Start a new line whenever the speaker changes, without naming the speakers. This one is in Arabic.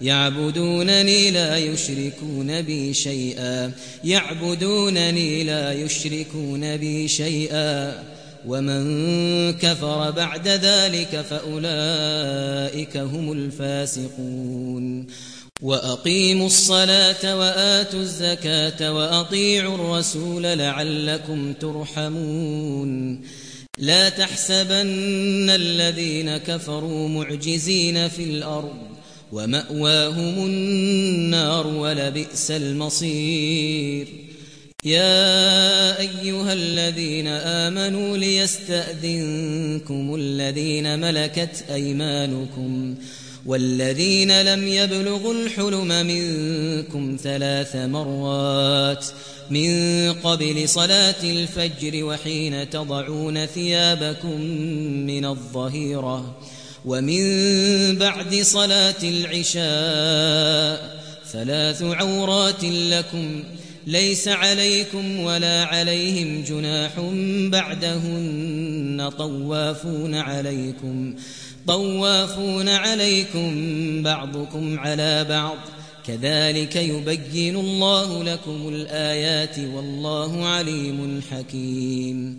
يعبدونني لا يشركون بي شيئا. يعبدونني لا يشركون بي شيئا. ومن كفر بعد ذلك فأولئك هم الفاسقون. وأقيموا الصلاة وآتوا الزكاة وأطيعوا الرسول لعلكم ترحمون. لا تحسبن الذين كفروا معجزين في الأرض. ومأواهم النار ولبئس المصير. يا أيها الذين آمنوا ليستأذنكم الذين ملكت أيمانكم والذين لم يبلغوا الحلم منكم ثلاث مرات من قبل صلاة الفجر وحين تضعون ثيابكم من الظهيرة. ومن بعد صلاة العشاء ثلاث عورات لكم ليس عليكم ولا عليهم جناح بعدهن طوافون عليكم طوافون عليكم بعضكم على بعض. كذلك يبين الله لكم الآيات والله عليم حكيم.